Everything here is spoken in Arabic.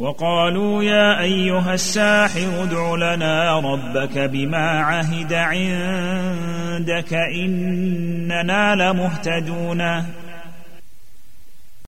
وقالوا يا أيها الساحر ادع لنا ربك بما عهد عندك إننا لمهتدون